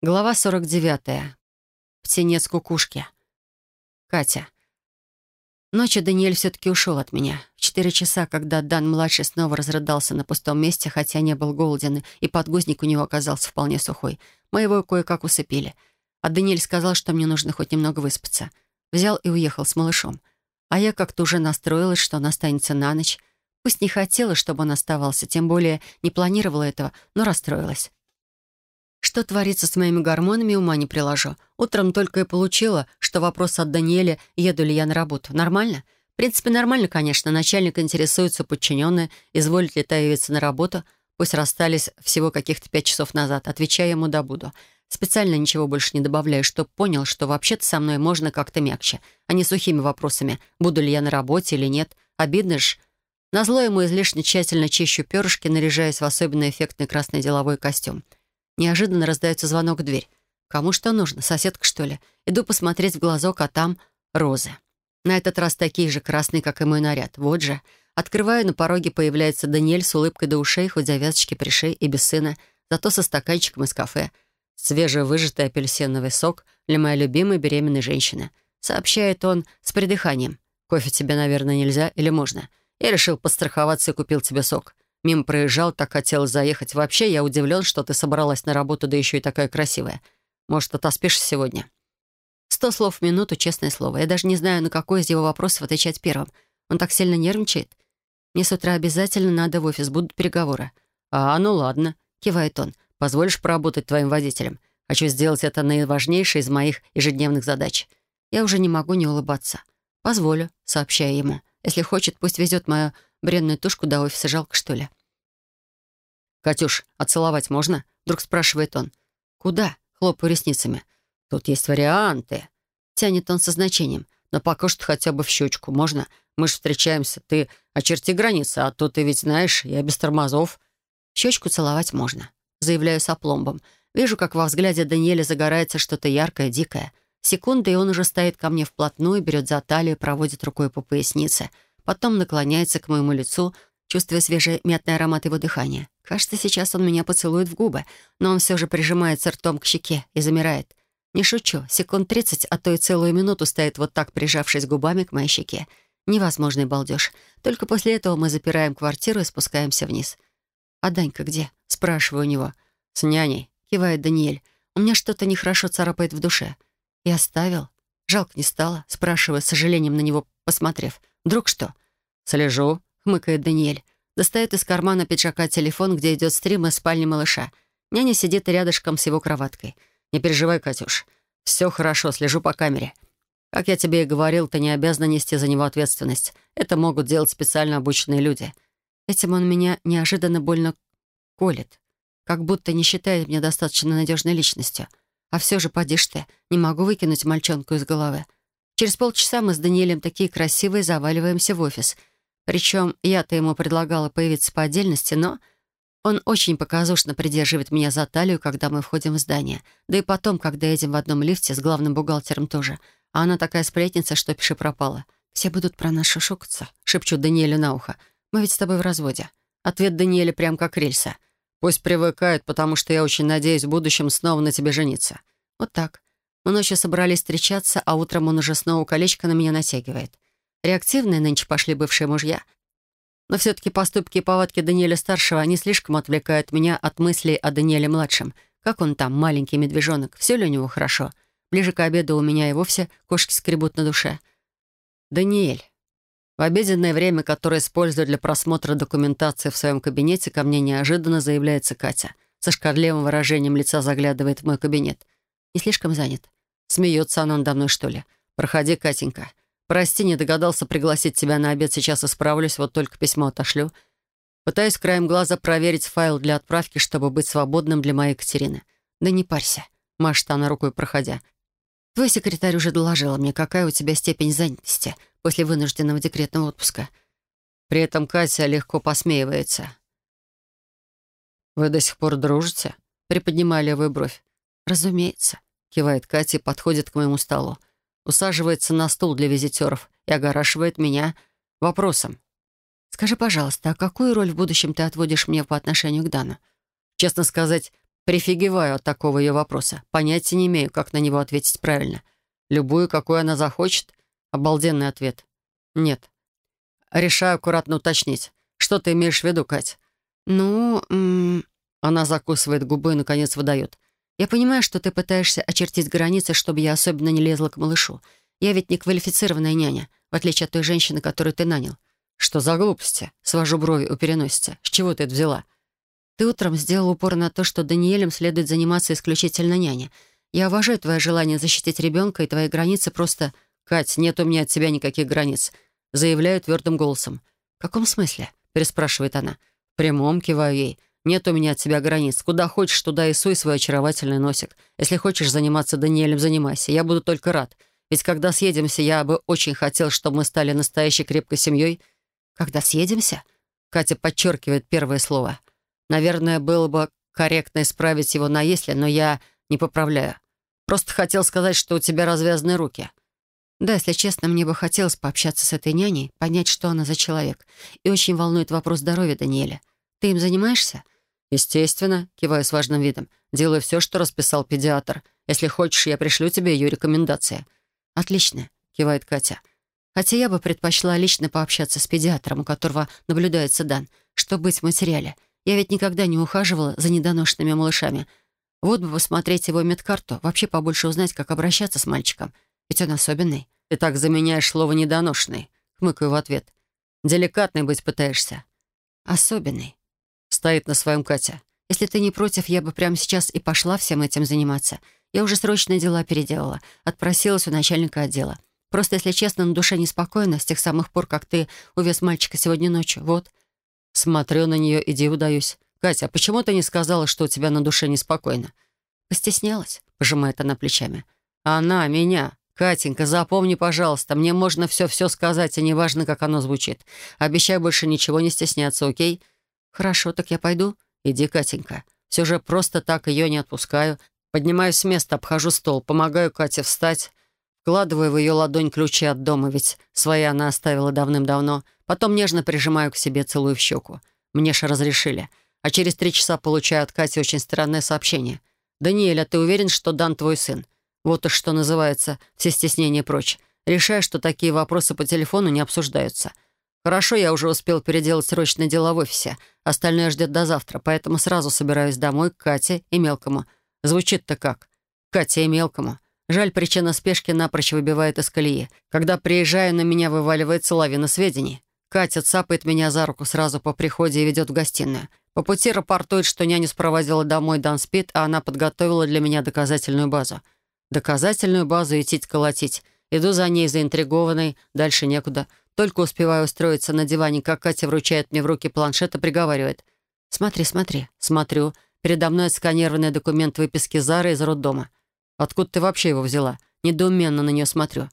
Глава 49. Птенец кукушки. Катя. Ночью Даниэль все-таки ушел от меня. В четыре часа, когда Дан-младший снова разрыдался на пустом месте, хотя не был голоден, и подгузник у него оказался вполне сухой, мы его кое-как усыпили. А Даниэль сказал, что мне нужно хоть немного выспаться. Взял и уехал с малышом. А я как-то уже настроилась, что он останется на ночь. Пусть не хотела, чтобы он оставался, тем более не планировала этого, но расстроилась. Что творится с моими гормонами, ума не приложу. Утром только и получила, что вопрос от Даниэля, еду ли я на работу. Нормально? В принципе, нормально, конечно. Начальник интересуется подчиненная, изволит ли та явиться на работу. Пусть расстались всего каких-то пять часов назад. Отвечаю ему «да буду». Специально ничего больше не добавляю, чтобы понял, что вообще-то со мной можно как-то мягче, а не сухими вопросами, буду ли я на работе или нет. Обидно ж. Назло ему излишне тщательно чищу перышки, наряжаясь в особенно эффектный красный деловой костюм. Неожиданно раздается звонок в дверь. Кому что нужно? Соседка, что ли? Иду посмотреть в глазок, а там розы. На этот раз такие же красные, как и мой наряд. Вот же. Открываю, на пороге появляется Даниэль с улыбкой до ушей, хоть завязочки при шее и без сына, зато со стаканчиком из кафе. Свежевыжатый апельсиновый сок для моей любимой беременной женщины. Сообщает он с придыханием. «Кофе тебе, наверное, нельзя или можно? Я решил подстраховаться и купил тебе сок. Мимо проезжал, так хотелось заехать. Вообще, я удивлен, что ты собралась на работу, да еще и такая красивая. Может, отоспишься сегодня?» Сто слов в минуту, честное слово. Я даже не знаю, на какой из его вопросов отвечать первым. Он так сильно нервничает. Мне с утра обязательно надо в офис, будут переговоры. «А, ну ладно», — кивает он. «Позволишь поработать твоим водителем? Хочу сделать это наиважнейшей из моих ежедневных задач». Я уже не могу не улыбаться. «Позволю», — сообщаю ему. «Если хочет, пусть везет мою бренную тушку до офиса. Жалко, что ли?» «Катюш, а целовать можно?» — вдруг спрашивает он. «Куда?» — хлопаю ресницами. «Тут есть варианты». Тянет он со значением. «Но пока что хотя бы в щечку. Можно? Мы же встречаемся. Ты очерти границы, а то ты ведь знаешь, я без тормозов». «Щечку целовать можно», — заявляю с опломбом. Вижу, как во взгляде Даниэля загорается что-то яркое, дикое. Секунда, и он уже стоит ко мне вплотную, берет за талию, проводит рукой по пояснице. Потом наклоняется к моему лицу, чувствуя свежий мятный аромат его дыхания. Кажется, сейчас он меня поцелует в губы, но он все же прижимается ртом к щеке и замирает. Не шучу, секунд тридцать, а то и целую минуту стоит вот так, прижавшись губами к моей щеке. Невозможный балдеж. Только после этого мы запираем квартиру и спускаемся вниз. «А Данька где?» — спрашиваю у него. «С няней», — кивает Даниэль. «У меня что-то нехорошо царапает в душе». «И оставил?» Жалко не стало, спрашивая, с сожалением на него посмотрев. «Вдруг что?» «Слежу», — хмыкает Даниэль. Достает из кармана пиджака телефон, где идет стрим из спальни малыша. Няня сидит рядышком с его кроваткой. «Не переживай, Катюш. Все хорошо, слежу по камере. Как я тебе и говорил, ты не обязана нести за него ответственность. Это могут делать специально обученные люди». Этим он меня неожиданно больно колет. Как будто не считает меня достаточно надежной личностью. А все же, поди ты, не могу выкинуть мальчонку из головы. Через полчаса мы с Даниэлем такие красивые заваливаемся в офис — причем я-то ему предлагала появиться по отдельности, но он очень показушно придерживает меня за талию, когда мы входим в здание. Да и потом, когда едем в одном лифте с главным бухгалтером тоже. А она такая сплетница, что пиши пропала. «Все будут про нас шушукаться», — шепчу Даниэлю на ухо. «Мы ведь с тобой в разводе». Ответ Даниэля прям как рельса. «Пусть привыкают, потому что я очень надеюсь в будущем снова на тебе жениться». Вот так. Мы ночью собрались встречаться, а утром он уже снова колечко на меня натягивает. Реактивные нынче пошли бывшие мужья. Но все-таки поступки и повадки Даниэля-старшего не слишком отвлекают меня от мыслей о Даниэле-младшем. Как он там, маленький медвежонок? Все ли у него хорошо? Ближе к обеду у меня и вовсе кошки скребут на душе. «Даниэль, в обеденное время, которое использую для просмотра документации в своем кабинете, ко мне неожиданно заявляется Катя. Со шкарлевым выражением лица заглядывает в мой кабинет. Не слишком занят. Смеется она надо мной, что ли? «Проходи, Катенька. «Прости, не догадался пригласить тебя на обед, сейчас исправлюсь, вот только письмо отошлю». Пытаюсь краем глаза проверить файл для отправки, чтобы быть свободным для моей Екатерины. «Да не парься», — машет она рукой, проходя. «Твой секретарь уже доложила мне, какая у тебя степень занятости после вынужденного декретного отпуска». При этом Катя легко посмеивается. «Вы до сих пор дружите?» — приподнимая левую бровь. «Разумеется», — кивает Катя и подходит к моему столу усаживается на стул для визитеров и огорашивает меня вопросом. «Скажи, пожалуйста, а какую роль в будущем ты отводишь мне по отношению к Дану?» Честно сказать, Прифигиваю от такого ее вопроса. Понятия не имею, как на него ответить правильно. Любую, какую она захочет. Обалденный ответ. Нет. Решаю аккуратно уточнить. Что ты имеешь в виду, Кать? Ну, м -м она закусывает губы и, наконец, выдает. Я понимаю, что ты пытаешься очертить границы, чтобы я особенно не лезла к малышу. Я ведь не квалифицированная няня, в отличие от той женщины, которую ты нанял. Что за глупости? Свожу брови у переносицы. С чего ты это взяла? Ты утром сделал упор на то, что Даниэлем следует заниматься исключительно няня. Я уважаю твое желание защитить ребенка, и твои границы просто... «Кать, нет у меня от тебя никаких границ», — заявляю твердым голосом. «В каком смысле?» — переспрашивает она. «В прямом киваю ей. Нет у меня от тебя границ. Куда хочешь, туда и суй свой очаровательный носик. Если хочешь заниматься Даниэлем, занимайся. Я буду только рад. Ведь когда съедемся, я бы очень хотел, чтобы мы стали настоящей крепкой семьей». «Когда съедемся?» Катя подчеркивает первое слово. «Наверное, было бы корректно исправить его на «если», но я не поправляю. Просто хотел сказать, что у тебя развязаны руки». Да, если честно, мне бы хотелось пообщаться с этой няней, понять, что она за человек. И очень волнует вопрос здоровья Даниэля. Ты им занимаешься? Естественно, киваю с важным видом. Делаю все, что расписал педиатр. Если хочешь, я пришлю тебе ее рекомендации. Отлично, кивает Катя. Хотя я бы предпочла лично пообщаться с педиатром, у которого наблюдается Дан, чтобы быть в материале. Я ведь никогда не ухаживала за недоношенными малышами. Вот бы посмотреть его медкарту, вообще побольше узнать, как обращаться с мальчиком. Ведь он особенный. Ты так заменяешь слово «недоношенный», — хмыкаю в ответ. Деликатный быть пытаешься. Особенный. Стоит на своем Катя. Если ты не против, я бы прямо сейчас и пошла всем этим заниматься. Я уже срочные дела переделала. Отпросилась у начальника отдела. Просто, если честно, на душе неспокойно с тех самых пор, как ты увез мальчика сегодня ночью. Вот. Смотрю на нее и диву даюсь. «Катя, а почему ты не сказала, что у тебя на душе неспокойно?» «Постеснялась», — пожимает она плечами. «Она меня. Катенька, запомни, пожалуйста, мне можно все-все сказать, и неважно, как оно звучит. Обещаю больше ничего не стесняться, окей?» «Хорошо, так я пойду?» «Иди, Катенька. Все же просто так ее не отпускаю. Поднимаюсь с места, обхожу стол, помогаю Кате встать, вкладываю в ее ладонь ключи от дома, ведь свои она оставила давным-давно. Потом нежно прижимаю к себе, целую в щеку. Мне же разрешили. А через три часа получаю от Кати очень странное сообщение. «Даниэль, а ты уверен, что Дан твой сын?» Вот уж что называется «все стеснения прочь». Решаю, что такие вопросы по телефону не обсуждаются. Хорошо, я уже успел переделать срочные дела в офисе. Остальное ждет до завтра, поэтому сразу собираюсь домой к Кате и Мелкому. Звучит-то как? Кате и Мелкому. Жаль, причина спешки напрочь выбивает из колеи. Когда приезжаю, на меня вываливается лавина сведений. Катя цапает меня за руку сразу по приходе и ведет в гостиную. По пути рапортует, что няню спроводила домой Дан спит, а она подготовила для меня доказательную базу. Доказательную базу идти колотить. Иду за ней, заинтригованной, дальше некуда. Только успеваю устроиться на диване, как Катя вручает мне в руки планшет и приговаривает. «Смотри, смотри». Смотрю. Передо мной сканированный документ выписки Зары из роддома. «Откуда ты вообще его взяла?» Недоуменно на нее смотрю.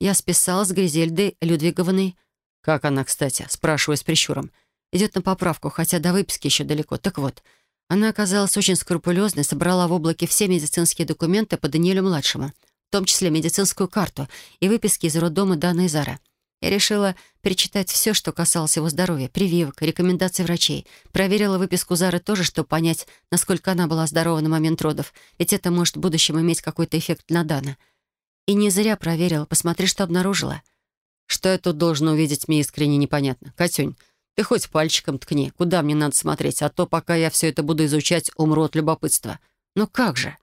Я списала с Гризельдой Людвиговной. «Как она, кстати?» Спрашиваю с прищуром. Идет на поправку, хотя до выписки еще далеко. Так вот, она оказалась очень скрупулезной, собрала в облаке все медицинские документы по Даниэлю-младшему, в том числе медицинскую карту и выписки из роддома Дана и Зара. Я решила перечитать все, что касалось его здоровья, прививок, рекомендаций врачей. Проверила выписку Зары тоже, чтобы понять, насколько она была здорова на момент родов, ведь это может в будущем иметь какой-то эффект на Дана. И не зря проверила. Посмотри, что обнаружила. Что я тут должна увидеть, мне искренне непонятно. Катюнь, ты хоть пальчиком ткни, куда мне надо смотреть, а то, пока я все это буду изучать, умру от любопытства. Ну как же?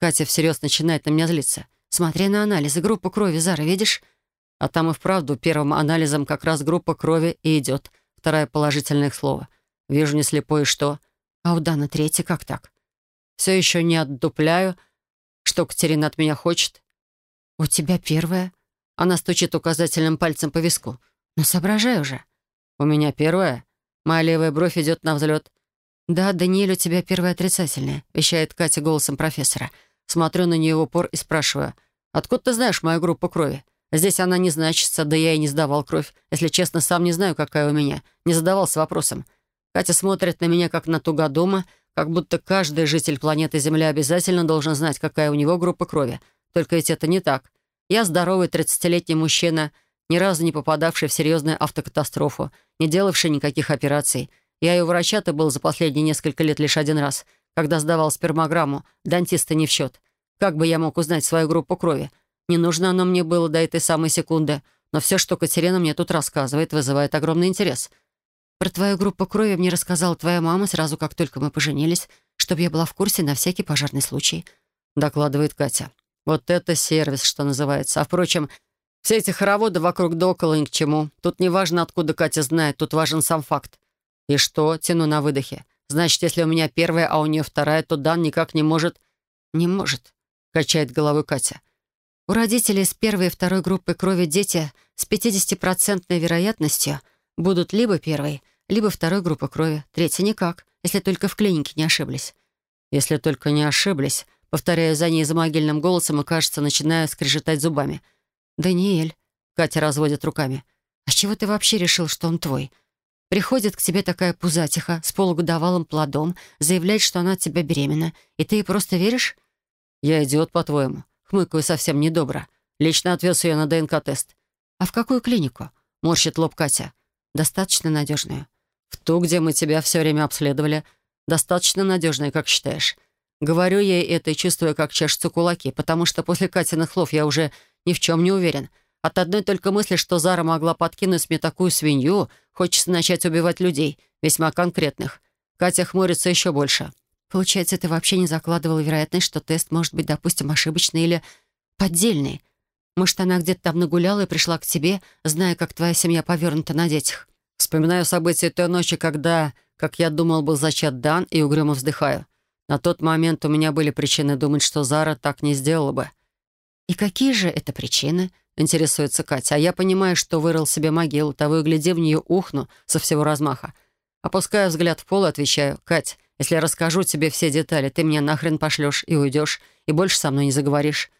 Катя всерьез начинает на меня злиться. Смотри на анализы, группы крови Зара, видишь? А там и вправду первым анализом как раз группа крови и идет. Вторая положительное слово. Вижу не слепой, что... А у Дана третья, как так? Все еще не отдупляю, что Катерина от меня хочет. У тебя первая. Она стучит указательным пальцем по виску. Ну, соображай уже. У меня первая. Моя левая бровь идет на взлет. «Да, Даниэль, у тебя первая отрицательная», — вещает Катя голосом профессора. Смотрю на нее в упор и спрашиваю. «Откуда ты знаешь мою группу крови?» Здесь она не значится, да я и не сдавал кровь. Если честно, сам не знаю, какая у меня. Не задавался вопросом. Катя смотрит на меня, как на тугодума, как будто каждый житель планеты Земля обязательно должен знать, какая у него группа крови. Только ведь это не так. Я здоровый 30-летний мужчина, ни разу не попадавший в серьезную автокатастрофу, не делавший никаких операций. Я и у врача-то был за последние несколько лет лишь один раз, когда сдавал спермограмму, дантиста не в счет. Как бы я мог узнать свою группу крови? Не нужно оно мне было до этой самой секунды, но все, что Катерина мне тут рассказывает, вызывает огромный интерес. Про твою группу крови мне рассказала твоя мама сразу, как только мы поженились, чтобы я была в курсе на всякий пожарный случай», — докладывает Катя. «Вот это сервис, что называется. А, впрочем, все эти хороводы вокруг да около ни к чему. Тут не важно, откуда Катя знает, тут важен сам факт. И что? Тяну на выдохе. Значит, если у меня первая, а у нее вторая, то Дан никак не может... Не может, качает головой Катя. У родителей с первой и второй группы крови дети с 50% вероятностью будут либо первой, либо второй группы крови. Третья никак, если только в клинике не ошиблись. Если только не ошиблись, повторяю за ней за могильным голосом и, кажется, начинаю скрежетать зубами. «Даниэль», — Катя разводит руками, — «а чего ты вообще решил, что он твой? Приходит к тебе такая пузатиха с полугодовалым плодом, заявляет, что она от тебя беременна, и ты ей просто веришь? Я идиот, по-твоему. Хмыкаю совсем недобро. Лично отвез ее на ДНК-тест. А в какую клинику? Морщит лоб Катя. Достаточно надежную. В ту, где мы тебя все время обследовали. Достаточно надежная, как считаешь. Говорю ей это и чувствую, как чешутся кулаки, потому что после Катиных слов я уже ни в чем не уверен — от одной только мысли, что Зара могла подкинуть мне такую свинью, хочется начать убивать людей, весьма конкретных. Катя хмурится еще больше. Получается, ты вообще не закладывала вероятность, что тест может быть, допустим, ошибочный или поддельный. Может, она где-то там нагуляла и пришла к тебе, зная, как твоя семья повернута на детях. Вспоминаю события той ночи, когда, как я думал, был зачат Дан, и угрюмо вздыхаю. На тот момент у меня были причины думать, что Зара так не сделала бы. «И какие же это причины?» — интересуется Катя. А я понимаю, что вырыл себе могилу, того и гляди, в нее ухну со всего размаха. Опускаю взгляд в пол и отвечаю. «Кать, если я расскажу тебе все детали, ты меня нахрен пошлешь и уйдешь, и больше со мной не заговоришь».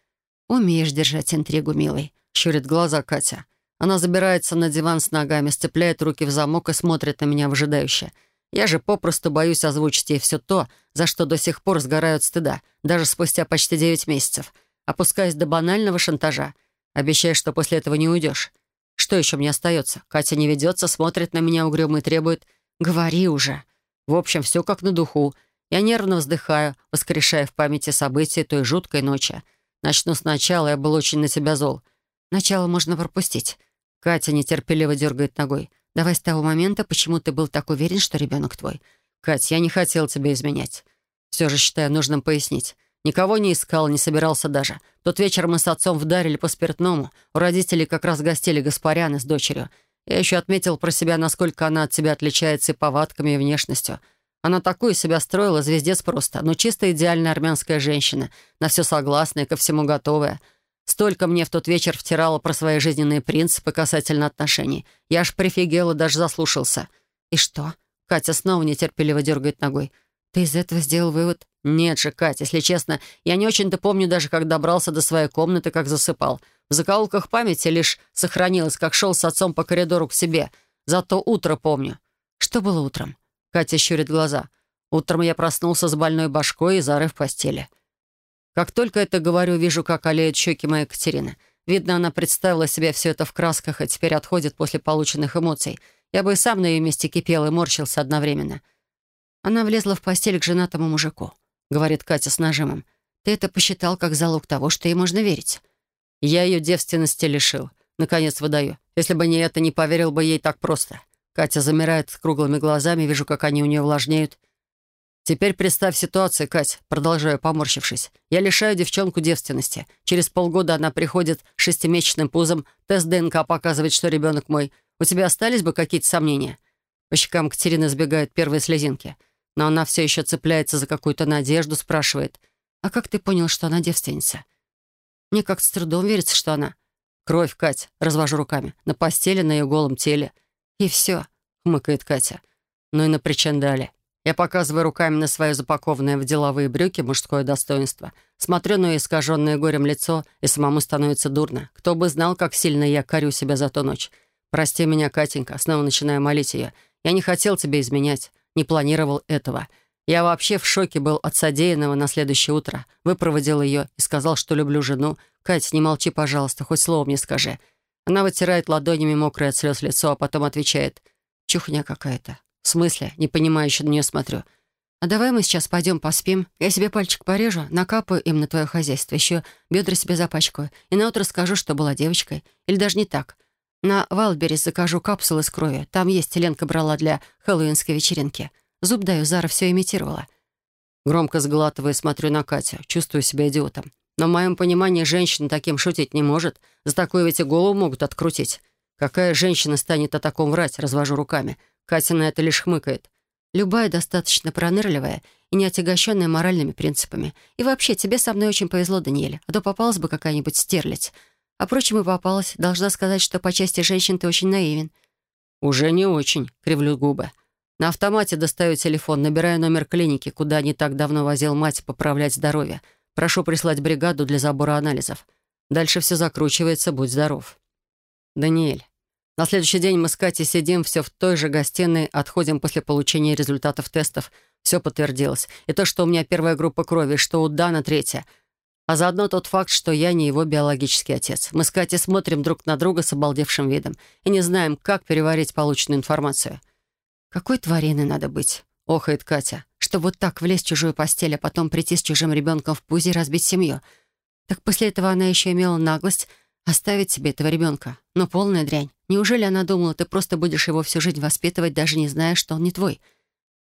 «Умеешь держать интригу, милый», — щурит глаза Катя. Она забирается на диван с ногами, сцепляет руки в замок и смотрит на меня выжидающе. Я же попросту боюсь озвучить ей все то, за что до сих пор сгорают стыда, даже спустя почти девять месяцев, опускаясь до банального шантажа. Обещаешь, что после этого не уйдешь. Что еще мне остается? Катя не ведется, смотрит на меня угрюмо и требует. Говори уже. В общем, все как на духу. Я нервно вздыхаю, воскрешая в памяти события той жуткой ночи. Начну сначала, я был очень на себя зол. Начало можно пропустить. Катя нетерпеливо дергает ногой. Давай с того момента, почему ты был так уверен, что ребенок твой. Кать, я не хотел тебя изменять. Все же считаю нужным пояснить. Никого не искал, не собирался даже. Тот вечер мы с отцом вдарили по спиртному. У родителей как раз гостили Гаспаряны с дочерью. Я еще отметил про себя, насколько она от тебя отличается и повадками, и внешностью. Она такую себя строила, звездец просто, но чисто идеальная армянская женщина, на все согласная, ко всему готовая. Столько мне в тот вечер втирала про свои жизненные принципы касательно отношений. Я аж прифигел и даже заслушался. И что? Катя снова нетерпеливо дергает ногой. Ты из этого сделал вывод? «Нет же, Кать, если честно, я не очень-то помню даже, как добрался до своей комнаты, как засыпал. В закоулках памяти лишь сохранилось, как шел с отцом по коридору к себе. Зато утро помню». «Что было утром?» Катя щурит глаза. «Утром я проснулся с больной башкой и зарыв постели». Как только это говорю, вижу, как олеют щеки моей Катерины. Видно, она представила себе все это в красках и теперь отходит после полученных эмоций. Я бы и сам на ее месте кипел и морщился одновременно. Она влезла в постель к женатому мужику говорит Катя с нажимом. «Ты это посчитал как залог того, что ей можно верить». «Я ее девственности лишил. Наконец выдаю. Если бы не это, не поверил бы ей так просто». Катя замирает с круглыми глазами, вижу, как они у нее влажнеют. «Теперь представь ситуацию, Кать», продолжаю, поморщившись. «Я лишаю девчонку девственности. Через полгода она приходит с шестимесячным пузом, тест ДНК показывает, что ребенок мой. У тебя остались бы какие-то сомнения?» По щекам Катерины сбегают первые слезинки. Но она все еще цепляется за какую-то надежду, спрашивает. «А как ты понял, что она девственница?» Мне как-то с трудом верится, что она... «Кровь, Кать», — развожу руками. «На постели, на ее голом теле». «И все», — хмыкает Катя. «Ну и на причандале». Я показываю руками на свое запакованное в деловые брюки мужское достоинство. Смотрю на ее искаженное горем лицо, и самому становится дурно. Кто бы знал, как сильно я корю себя за ту ночь. «Прости меня, Катенька», снова начинаю молить ее. «Я не хотел тебе изменять не планировал этого. Я вообще в шоке был от содеянного на следующее утро. Выпроводил ее и сказал, что люблю жену. «Кать, не молчи, пожалуйста, хоть слово мне скажи». Она вытирает ладонями мокрое от слез лицо, а потом отвечает. «Чухня какая-то». «В смысле?» Не понимаю, еще на нее смотрю. А давай мы сейчас пойдем поспим. Я себе пальчик порежу, накапаю им на твое хозяйство, еще бедра себе запачкаю. И на утро скажу, что была девочкой. Или даже не так. На Валберис закажу капсулы с кровью. Там есть, Ленка брала для хэллоуинской вечеринки. Зуб даю, Зара все имитировала. Громко сглатывая, смотрю на Катю. Чувствую себя идиотом. Но в моем понимании женщина таким шутить не может. За такое ведь и голову могут открутить. Какая женщина станет о таком врать, развожу руками. Катя на это лишь хмыкает. Любая достаточно пронырливая и не отягощенная моральными принципами. И вообще, тебе со мной очень повезло, Даниэль, а то попалась бы какая-нибудь стерлядь. А впрочем, и попалась. Должна сказать, что по части женщин ты очень наивен. «Уже не очень», — кривлю губы. На автомате достаю телефон, набираю номер клиники, куда не так давно возил мать поправлять здоровье. Прошу прислать бригаду для забора анализов. Дальше все закручивается, будь здоров. Даниэль, на следующий день мы с Катей сидим все в той же гостиной, отходим после получения результатов тестов. Все подтвердилось. И то, что у меня первая группа крови, что у Дана третья. А заодно тот факт, что я не его биологический отец. Мы с Катей смотрим друг на друга с обалдевшим видом и не знаем, как переварить полученную информацию. «Какой твариной надо быть?» — охает Катя. «Чтобы вот так влезть в чужую постель, а потом прийти с чужим ребенком в пузе и разбить семью. Так после этого она еще имела наглость оставить себе этого ребенка. Но полная дрянь. Неужели она думала, ты просто будешь его всю жизнь воспитывать, даже не зная, что он не твой?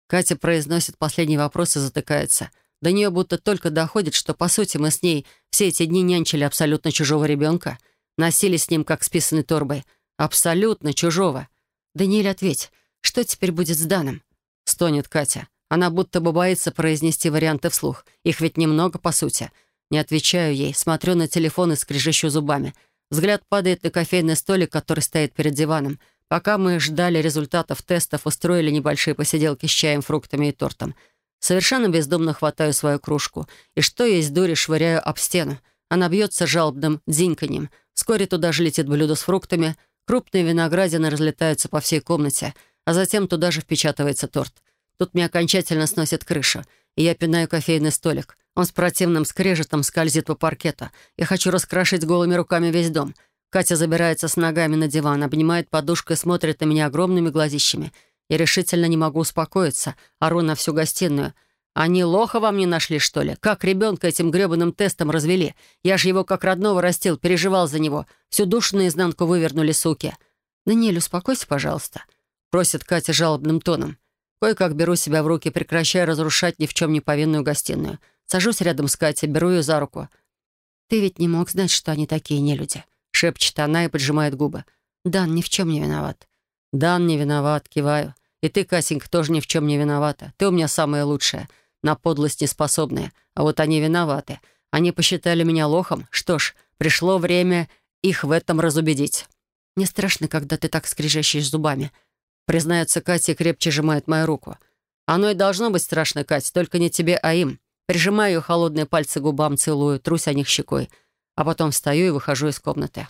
Катя произносит последний вопрос и затыкается. До нее будто только доходит, что, по сути, мы с ней все эти дни нянчили абсолютно чужого ребенка, носили с ним, как с писаной торбой. Абсолютно чужого. «Даниэль, ответь, что теперь будет с Даном?» Стонет Катя. Она будто бы боится произнести варианты вслух. Их ведь немного, по сути. Не отвечаю ей, смотрю на телефон и скрежещу зубами — Взгляд падает на кофейный столик, который стоит перед диваном. Пока мы ждали результатов тестов, устроили небольшие посиделки с чаем, фруктами и тортом. Совершенно бездумно хватаю свою кружку. И что есть дури, швыряю об стену. Она бьется жалобным дзиньканьем. Вскоре туда же летит блюдо с фруктами. Крупные виноградины разлетаются по всей комнате, а затем туда же впечатывается торт. Тут мне окончательно сносит крышу, и я пинаю кофейный столик. Он с противным скрежетом скользит по паркету. Я хочу раскрошить голыми руками весь дом. Катя забирается с ногами на диван, обнимает подушку и смотрит на меня огромными глазищами. Я решительно не могу успокоиться. Ору на всю гостиную. Они лоха во мне нашли, что ли? Как ребенка этим гребаным тестом развели? Я же его как родного растил, переживал за него. Всю душу наизнанку вывернули, суки. «Даниэль, успокойся, пожалуйста», — просит Катя жалобным тоном. Кое-как беру себя в руки, прекращая разрушать ни в чем не повинную гостиную — Сажусь рядом с Катей, беру ее за руку. «Ты ведь не мог знать, что они такие нелюди», — шепчет она и поджимает губы. «Дан ни в чем не виноват». «Дан не виноват», — киваю. «И ты, Касенька, тоже ни в чем не виновата. Ты у меня самая лучшая, на подлость неспособная. А вот они виноваты. Они посчитали меня лохом. Что ж, пришло время их в этом разубедить». «Мне страшно, когда ты так скрежещешь зубами», — признается Катя крепче сжимает мою руку. «Оно и должно быть страшно, Катя, только не тебе, а им. Прижимаю ее холодные пальцы губам, целую, трусь о них щекой, а потом встаю и выхожу из комнаты.